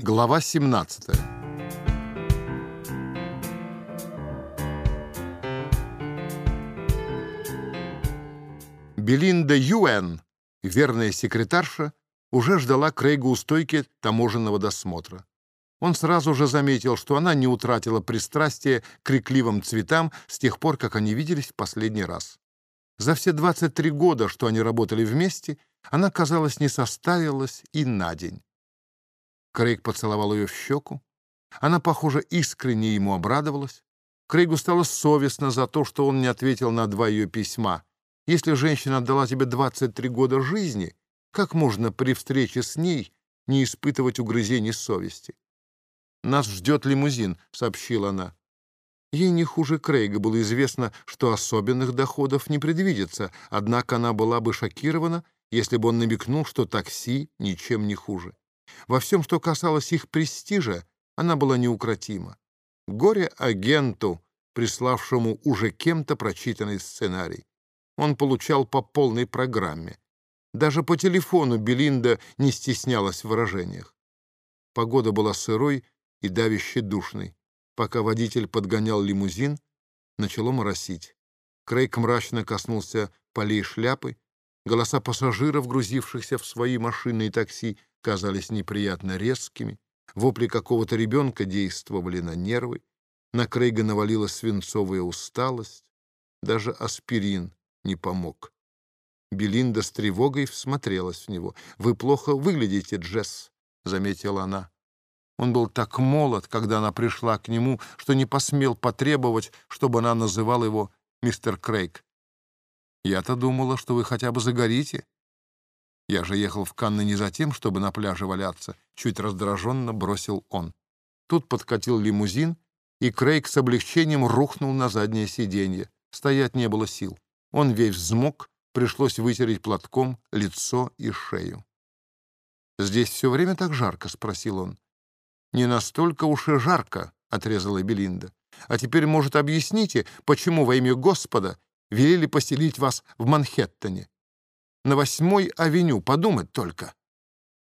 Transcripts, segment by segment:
Глава 17 Белинда Юэн, верная секретарша, уже ждала Крейга у стойки таможенного досмотра. Он сразу же заметил, что она не утратила пристрастия к крикливым цветам с тех пор, как они виделись в последний раз. За все 23 года, что они работали вместе, она, казалось, не состарилась и на день. Крейг поцеловал ее в щеку. Она, похоже, искренне ему обрадовалась. Крейгу стало совестно за то, что он не ответил на два ее письма. Если женщина отдала тебе 23 года жизни, как можно при встрече с ней не испытывать угрызений совести? «Нас ждет лимузин», — сообщила она. Ей не хуже Крейга было известно, что особенных доходов не предвидится, однако она была бы шокирована, если бы он намекнул, что такси ничем не хуже. Во всем, что касалось их престижа, она была неукротима. Горе-агенту, приславшему уже кем-то прочитанный сценарий. Он получал по полной программе. Даже по телефону Белинда не стеснялась в выражениях. Погода была сырой и давяще душной. Пока водитель подгонял лимузин, начало моросить. Крейг мрачно коснулся полей шляпы. Голоса пассажиров, грузившихся в свои машины и такси, казались неприятно резкими. Вопли какого-то ребенка действовали на нервы. На Крейга навалилась свинцовая усталость. Даже аспирин не помог. Белинда с тревогой всмотрелась в него. «Вы плохо выглядите, Джесс», — заметила она. Он был так молод, когда она пришла к нему, что не посмел потребовать, чтобы она называла его мистер Крейг. «Я-то думала, что вы хотя бы загорите», я же ехал в Канны не за тем, чтобы на пляже валяться, чуть раздраженно бросил он. Тут подкатил лимузин, и Крейг с облегчением рухнул на заднее сиденье. Стоять не было сил. Он весь взмок, пришлось вытереть платком лицо и шею. «Здесь все время так жарко?» — спросил он. «Не настолько уж и жарко», — отрезала Белинда. «А теперь, может, объясните, почему во имя Господа велели поселить вас в Манхэттене?» На восьмой авеню, подумать только.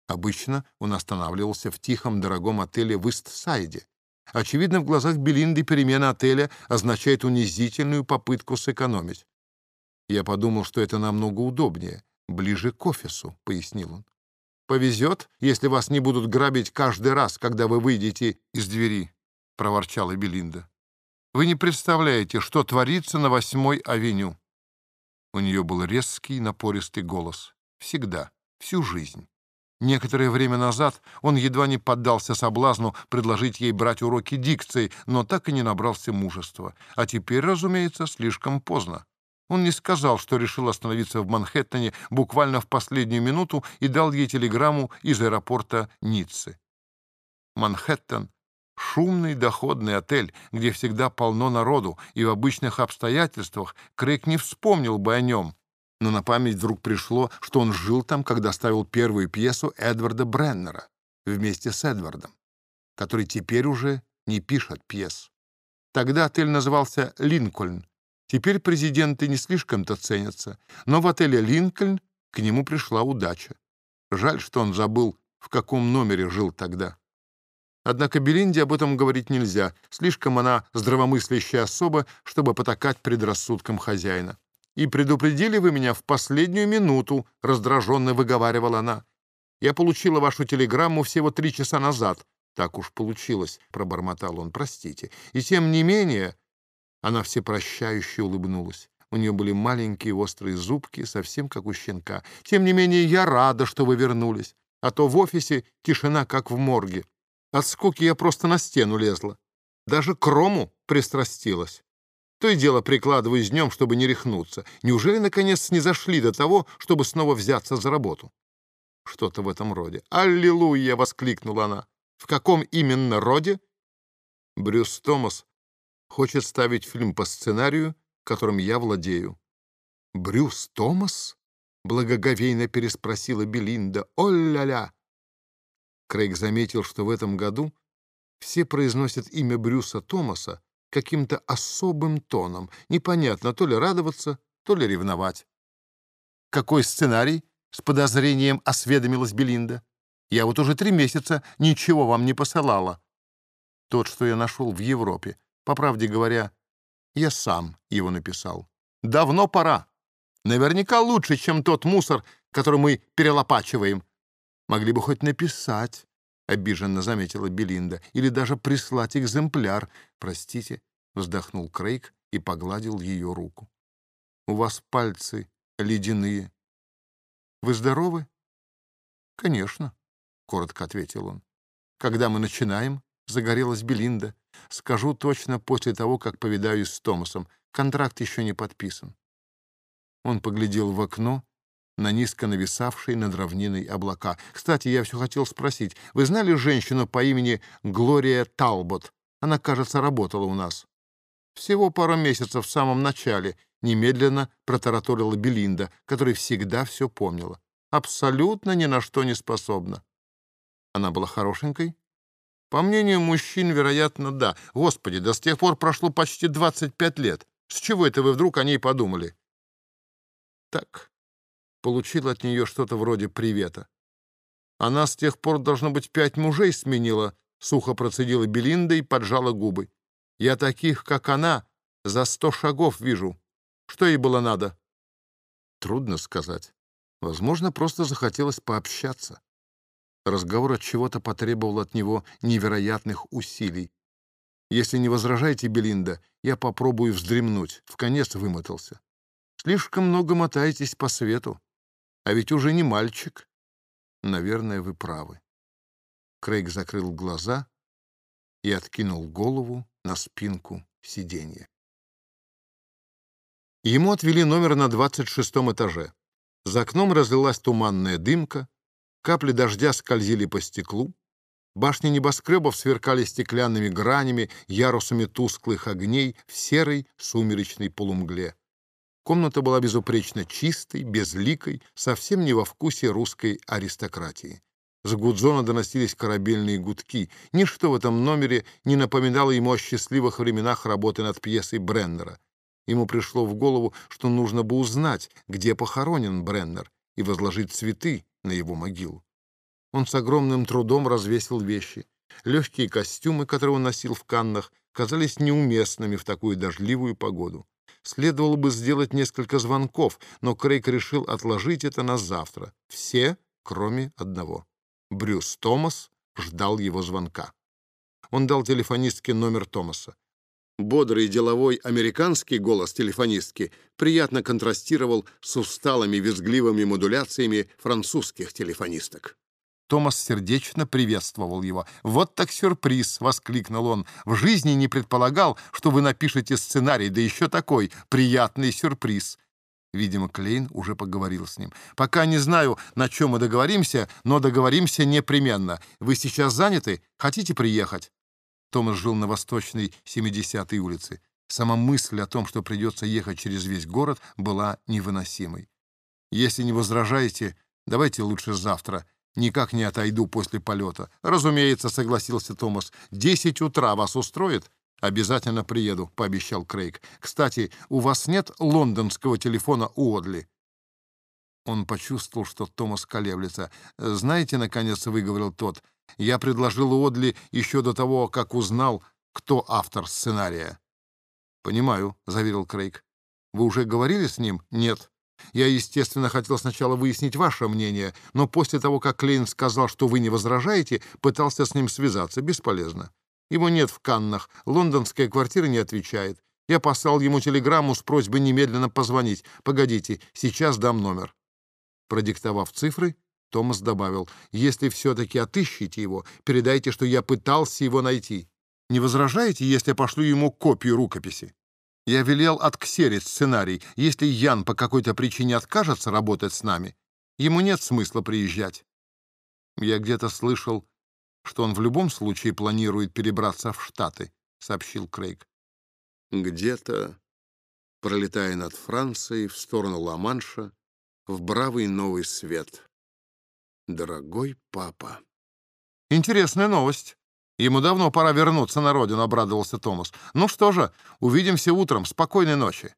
Обычно он останавливался в тихом дорогом отеле в Ист-Сайде. Очевидно, в глазах Белинды перемена отеля означает унизительную попытку сэкономить. «Я подумал, что это намного удобнее, ближе к офису», — пояснил он. «Повезет, если вас не будут грабить каждый раз, когда вы выйдете из двери», — проворчала Белинда. «Вы не представляете, что творится на восьмой авеню. У нее был резкий, напористый голос. Всегда, всю жизнь. Некоторое время назад он едва не поддался соблазну предложить ей брать уроки дикции, но так и не набрался мужества. А теперь, разумеется, слишком поздно. Он не сказал, что решил остановиться в Манхэттене буквально в последнюю минуту и дал ей телеграмму из аэропорта Ниццы. Манхэттен Шумный доходный отель, где всегда полно народу, и в обычных обстоятельствах Крейг не вспомнил бы о нем. Но на память вдруг пришло, что он жил там, когда ставил первую пьесу Эдварда Бреннера вместе с Эдвардом, который теперь уже не пишет пьес. Тогда отель назывался «Линкольн». Теперь президенты не слишком-то ценятся, но в отеле «Линкольн» к нему пришла удача. Жаль, что он забыл, в каком номере жил тогда. Однако Белинде об этом говорить нельзя. Слишком она здравомыслящая особа, чтобы потакать предрассудкам хозяина. «И предупредили вы меня в последнюю минуту», — раздраженно выговаривала она. «Я получила вашу телеграмму всего три часа назад». «Так уж получилось», — пробормотал он, — «простите». «И тем не менее...» Она всепрощающе улыбнулась. У нее были маленькие острые зубки, совсем как у щенка. «Тем не менее, я рада, что вы вернулись. А то в офисе тишина, как в морге. От скуки я просто на стену лезла. Даже к рому пристрастилась. То и дело прикладываюсь днем, чтобы не рехнуться. Неужели, наконец, не зашли до того, чтобы снова взяться за работу? Что-то в этом роде. «Аллилуйя!» — воскликнула она. «В каком именно роде?» Брюс Томас хочет ставить фильм по сценарию, которым я владею. «Брюс Томас?» — благоговейно переспросила Белинда. «О-ля-ля! Крейг заметил, что в этом году все произносят имя Брюса Томаса каким-то особым тоном. Непонятно, то ли радоваться, то ли ревновать. «Какой сценарий?» — с подозрением осведомилась Белинда. Я вот уже три месяца ничего вам не посылала. Тот, что я нашел в Европе. По правде говоря, я сам его написал. Давно пора. Наверняка лучше, чем тот мусор, который мы перелопачиваем. Могли бы хоть написать, — обиженно заметила Белинда, — или даже прислать экземпляр. Простите, — вздохнул Крейг и погладил ее руку. У вас пальцы ледяные. Вы здоровы? Конечно, — коротко ответил он. Когда мы начинаем? Загорелась Белинда. Скажу точно после того, как повидаюсь с Томасом. Контракт еще не подписан. Он поглядел в окно на низко нависавшие над равниной облака. «Кстати, я все хотел спросить. Вы знали женщину по имени Глория Талбот? Она, кажется, работала у нас». «Всего пару месяцев в самом начале», — немедленно протараторила Белинда, которая всегда все помнила. «Абсолютно ни на что не способна». Она была хорошенькой? По мнению мужчин, вероятно, да. Господи, да с тех пор прошло почти 25 лет. С чего это вы вдруг о ней подумали? Так, получил от нее что-то вроде привета. Она с тех пор, должно быть, пять мужей сменила, сухо процедила Белинда и поджала губы. Я таких, как она, за сто шагов вижу. Что ей было надо? Трудно сказать. Возможно, просто захотелось пообщаться. Разговор от чего-то потребовал от него невероятных усилий. Если не возражаете, Белинда, я попробую вздремнуть. В конец вымотался. Слишком много мотаетесь по свету. А ведь уже не мальчик. Наверное, вы правы. Крейг закрыл глаза и откинул голову на спинку сиденья. Ему отвели номер на 26 этаже. За окном разлилась туманная дымка, капли дождя скользили по стеклу, башни небоскребов сверкали стеклянными гранями, ярусами тусклых огней в серой сумеречной полумгле. Комната была безупречно чистой, безликой, совсем не во вкусе русской аристократии. С Гудзона доносились корабельные гудки. Ничто в этом номере не напоминало ему о счастливых временах работы над пьесой Бреннера. Ему пришло в голову, что нужно бы узнать, где похоронен Бреннер, и возложить цветы на его могилу. Он с огромным трудом развесил вещи. Легкие костюмы, которые он носил в Каннах, казались неуместными в такую дождливую погоду. Следовало бы сделать несколько звонков, но Крейг решил отложить это на завтра. Все, кроме одного. Брюс Томас ждал его звонка. Он дал телефонистке номер Томаса. Бодрый деловой американский голос телефонистки приятно контрастировал с усталыми визгливыми модуляциями французских телефонисток. Томас сердечно приветствовал его. «Вот так сюрприз!» — воскликнул он. «В жизни не предполагал, что вы напишете сценарий, да еще такой приятный сюрприз!» Видимо, Клейн уже поговорил с ним. «Пока не знаю, на чем мы договоримся, но договоримся непременно. Вы сейчас заняты? Хотите приехать?» Томас жил на восточной 70-й улице. Сама мысль о том, что придется ехать через весь город, была невыносимой. «Если не возражаете, давайте лучше завтра. Никак не отойду после полета». «Разумеется», — согласился Томас. «Десять утра вас устроит?» «Обязательно приеду», — пообещал Крейг. «Кстати, у вас нет лондонского телефона Уодли?» Он почувствовал, что Томас колеблется. «Знаете, — наконец выговорил тот, — я предложил Уодли еще до того, как узнал, кто автор сценария». «Понимаю», — заверил Крейг. «Вы уже говорили с ним?» «Нет». Я, естественно, хотел сначала выяснить ваше мнение, но после того, как Клейн сказал, что вы не возражаете, пытался с ним связаться. Бесполезно. Его нет в Каннах, лондонская квартира не отвечает. Я послал ему телеграмму с просьбой немедленно позвонить. Погодите, сейчас дам номер. Продиктовав цифры, Томас добавил, «Если все-таки отыщете его, передайте, что я пытался его найти. Не возражаете, если пошлю ему копию рукописи?» Я велел отксерить сценарий. Если Ян по какой-то причине откажется работать с нами, ему нет смысла приезжать. Я где-то слышал, что он в любом случае планирует перебраться в Штаты, сообщил Крейг. Где-то, пролетая над Францией в сторону Ла-Манша, в бравый новый свет. Дорогой папа. Интересная новость. Ему давно пора вернуться на родину, обрадовался Томас. Ну что же, увидимся утром. Спокойной ночи.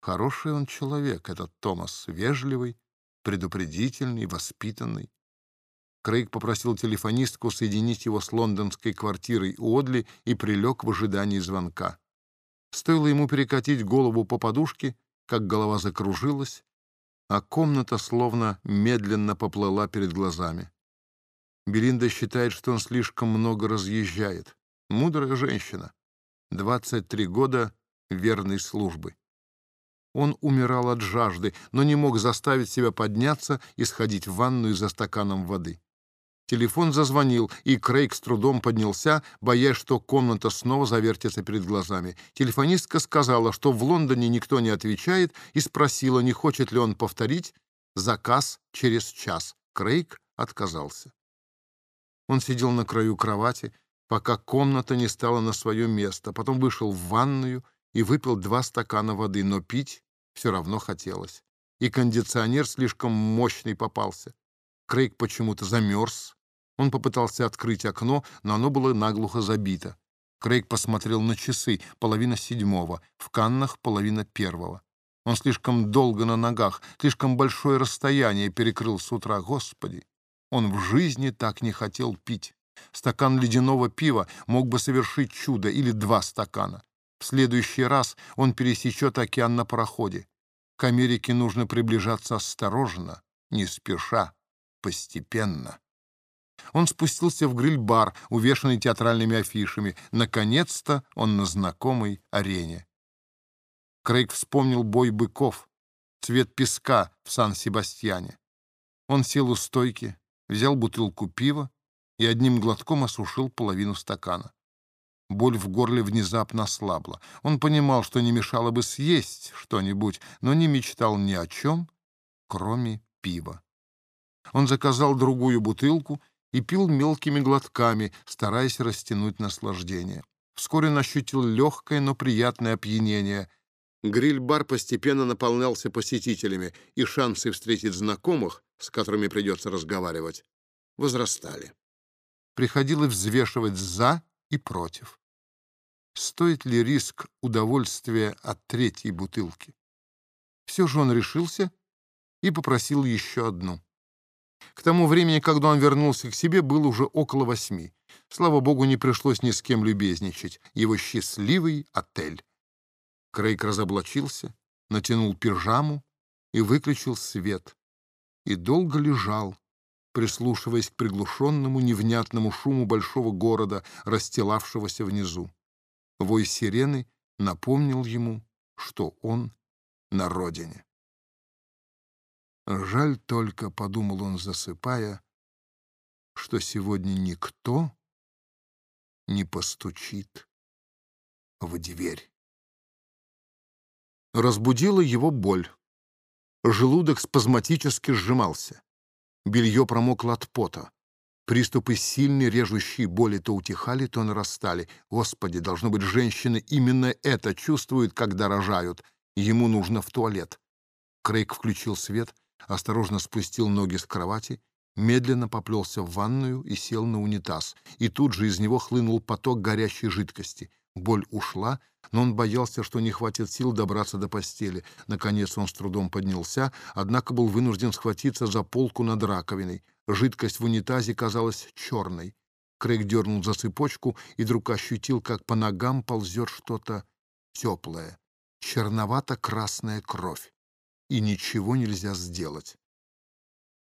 Хороший он человек, этот Томас, вежливый, предупредительный, воспитанный. Крейг попросил телефонистку соединить его с лондонской квартирой Одли и прилег в ожидании звонка. Стоило ему перекатить голову по подушке, как голова закружилась, а комната словно медленно поплыла перед глазами. Белинда считает, что он слишком много разъезжает. Мудрая женщина. 23 года верной службы. Он умирал от жажды, но не мог заставить себя подняться и сходить в ванную за стаканом воды. Телефон зазвонил, и Крейг с трудом поднялся, боясь, что комната снова завертится перед глазами. Телефонистка сказала, что в Лондоне никто не отвечает, и спросила, не хочет ли он повторить заказ через час. Крейг отказался. Он сидел на краю кровати, пока комната не стала на свое место, потом вышел в ванную и выпил два стакана воды, но пить все равно хотелось. И кондиционер слишком мощный попался. Крейг почему-то замерз. Он попытался открыть окно, но оно было наглухо забито. Крейг посмотрел на часы, половина седьмого, в Каннах половина первого. Он слишком долго на ногах, слишком большое расстояние перекрыл с утра. Господи, он в жизни так не хотел пить. Стакан ледяного пива мог бы совершить чудо, или два стакана. В следующий раз он пересечет океан на пароходе. К Америке нужно приближаться осторожно, не спеша постепенно. Он спустился в гриль-бар, увешанный театральными афишами. Наконец-то он на знакомой арене. Крейг вспомнил бой быков, цвет песка в Сан-Себастьяне. Он сел у стойки, взял бутылку пива и одним глотком осушил половину стакана. Боль в горле внезапно ослабла. Он понимал, что не мешало бы съесть что-нибудь, но не мечтал ни о чем, кроме пива. Он заказал другую бутылку и пил мелкими глотками, стараясь растянуть наслаждение. Вскоре он ощутил легкое, но приятное опьянение. Гриль-бар постепенно наполнялся посетителями, и шансы встретить знакомых, с которыми придется разговаривать, возрастали. Приходилось взвешивать «за» и «против». Стоит ли риск удовольствия от третьей бутылки? Все же он решился и попросил еще одну. К тому времени, когда он вернулся к себе, было уже около восьми. Слава богу, не пришлось ни с кем любезничать. Его счастливый отель. Крейг разоблачился, натянул пижаму и выключил свет. И долго лежал, прислушиваясь к приглушенному невнятному шуму большого города, расстилавшегося внизу. Вой сирены напомнил ему, что он на родине. Жаль только, — подумал он, засыпая, — что сегодня никто не постучит в дверь. Разбудила его боль. Желудок спазматически сжимался. Белье промокло от пота. Приступы сильной режущей боли то утихали, то нарастали. Господи, должно быть, женщины именно это чувствуют, когда рожают. Ему нужно в туалет. Крейг включил свет — осторожно спустил ноги с кровати, медленно поплелся в ванную и сел на унитаз. И тут же из него хлынул поток горячей жидкости. Боль ушла, но он боялся, что не хватит сил добраться до постели. Наконец он с трудом поднялся, однако был вынужден схватиться за полку над раковиной. Жидкость в унитазе казалась черной. Крейг дернул за цепочку и вдруг ощутил, как по ногам ползет что-то теплое. Черновато-красная кровь и ничего нельзя сделать.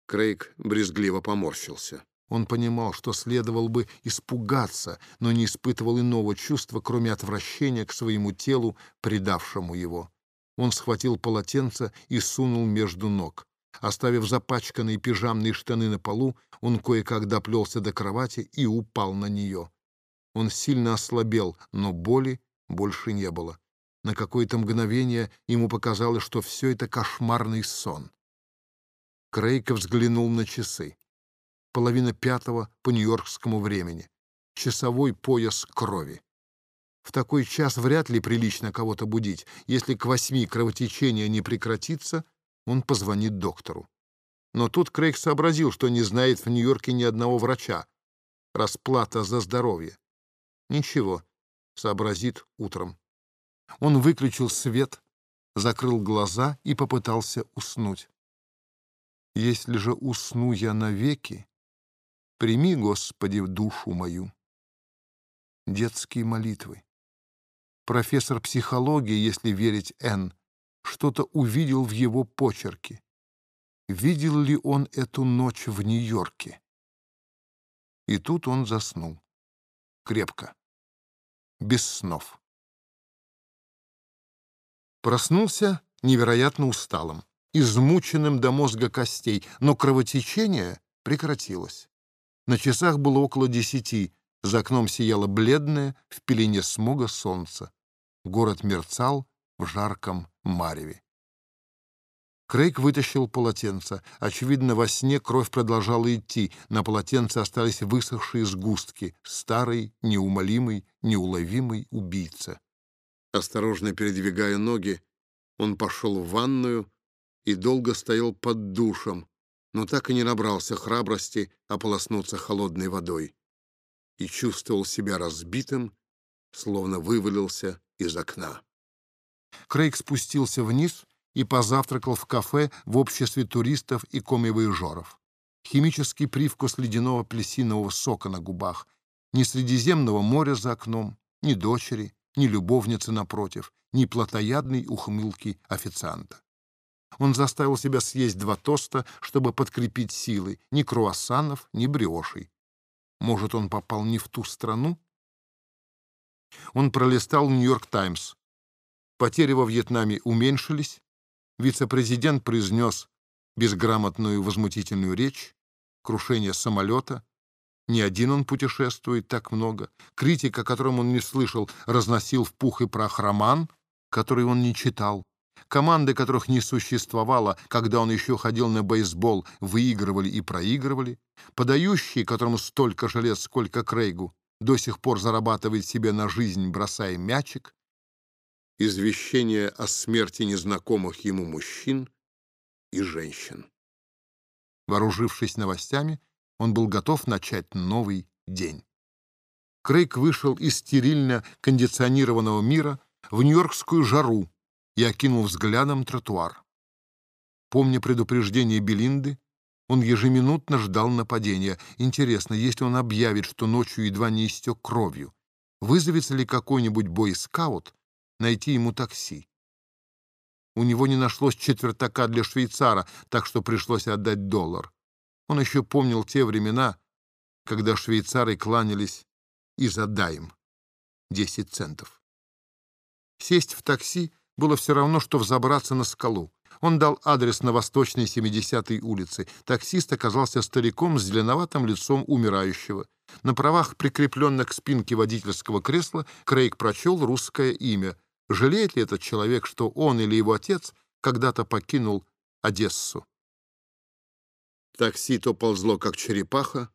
Крейг брезгливо поморщился. Он понимал, что следовал бы испугаться, но не испытывал иного чувства, кроме отвращения к своему телу, предавшему его. Он схватил полотенце и сунул между ног. Оставив запачканные пижамные штаны на полу, он кое-как доплелся до кровати и упал на нее. Он сильно ослабел, но боли больше не было. На какое-то мгновение ему показалось, что все это кошмарный сон. Крейка взглянул на часы. Половина пятого по нью-йоркскому времени. Часовой пояс крови. В такой час вряд ли прилично кого-то будить. Если к восьми кровотечение не прекратится, он позвонит доктору. Но тут Крейг сообразил, что не знает в Нью-Йорке ни одного врача. Расплата за здоровье. Ничего, сообразит утром. Он выключил свет, закрыл глаза и попытался уснуть. Если же усну я навеки, Прими, Господи, душу мою. Детские молитвы. Профессор психологии, если верить Н, что-то увидел в его почерке. Видел ли он эту ночь в Нью-Йорке? И тут он заснул. Крепко. Без снов. Проснулся невероятно усталым, измученным до мозга костей, но кровотечение прекратилось. На часах было около десяти, за окном сияло бледное в пелене смога солнце. Город мерцал в жарком мареве. Крейг вытащил полотенце. Очевидно, во сне кровь продолжала идти. На полотенце остались высохшие сгустки. Старый, неумолимый, неуловимый убийца. Осторожно передвигая ноги, он пошел в ванную и долго стоял под душем, но так и не набрался храбрости ополоснуться холодной водой. И чувствовал себя разбитым, словно вывалился из окна. Крейг спустился вниз и позавтракал в кафе в обществе туристов и комивоежоров. Химический привкус ледяного апельсинового сока на губах, ни Средиземного моря за окном, ни дочери, ни любовницы напротив, ни плотоядной ухмылки официанта. Он заставил себя съесть два тоста, чтобы подкрепить силы, ни круассанов, ни бриошей. Может, он попал не в ту страну? Он пролистал «Нью-Йорк Таймс». Потери во Вьетнаме уменьшились, Вице-президент произнес безграмотную возмутительную речь, крушение самолета. Не один он путешествует так много. Критик, о котором он не слышал, разносил в пух и прах роман, который он не читал. Команды, которых не существовало, когда он еще ходил на бейсбол, выигрывали и проигрывали. Подающие, которому столько же лет, сколько Крейгу, до сих пор зарабатывает себе на жизнь, бросая мячик извещение о смерти незнакомых ему мужчин и женщин. Вооружившись новостями, он был готов начать новый день. Крейг вышел из стерильно кондиционированного мира в нью-йоркскую жару и окинул взглядом тротуар. Помня предупреждение Белинды, он ежеминутно ждал нападения. Интересно, если он объявит, что ночью едва не истек кровью, вызовется ли какой-нибудь бойскаут найти ему такси. У него не нашлось четвертака для швейцара, так что пришлось отдать доллар. Он еще помнил те времена, когда швейцары кланялись и за дайм — 10 центов. Сесть в такси было все равно, что взобраться на скалу. Он дал адрес на восточной 70-й улице. Таксист оказался стариком с зеленоватым лицом умирающего. На правах, прикрепленных к спинке водительского кресла, Крейг прочел русское имя Жалеет ли этот человек, что он или его отец когда-то покинул Одессу? Такси то ползло, как черепаха,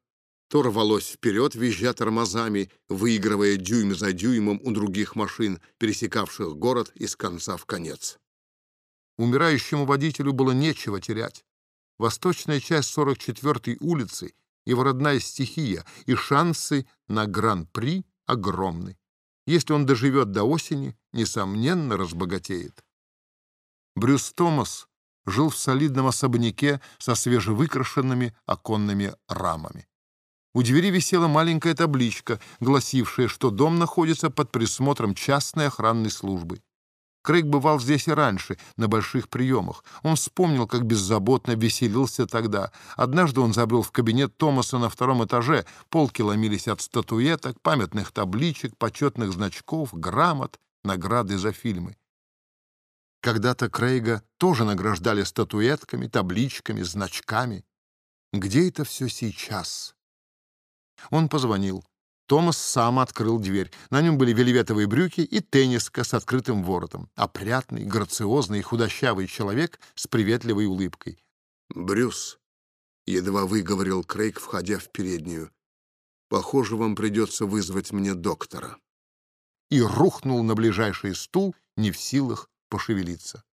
то рвалось вперед, визжа тормозами, выигрывая дюйм за дюймом у других машин, пересекавших город из конца в конец. Умирающему водителю было нечего терять. Восточная часть 44-й улицы — его родная стихия, и шансы на гран-при огромны. Если он доживет до осени, несомненно, разбогатеет. Брюс Томас жил в солидном особняке со свежевыкрашенными оконными рамами. У двери висела маленькая табличка, гласившая, что дом находится под присмотром частной охранной службы. Крейг бывал здесь и раньше, на больших приемах. Он вспомнил, как беззаботно веселился тогда. Однажды он забрел в кабинет Томаса на втором этаже. Полки ломились от статуэток, памятных табличек, почетных значков, грамот, награды за фильмы. Когда-то Крейга тоже награждали статуэтками, табличками, значками. Где это все сейчас? Он позвонил. Томас сам открыл дверь. На нем были вельветовые брюки и тенниска с открытым воротом. Опрятный, грациозный и худощавый человек с приветливой улыбкой. «Брюс», — едва выговорил Крейг, входя в переднюю, — «похоже, вам придется вызвать мне доктора». И рухнул на ближайший стул, не в силах пошевелиться.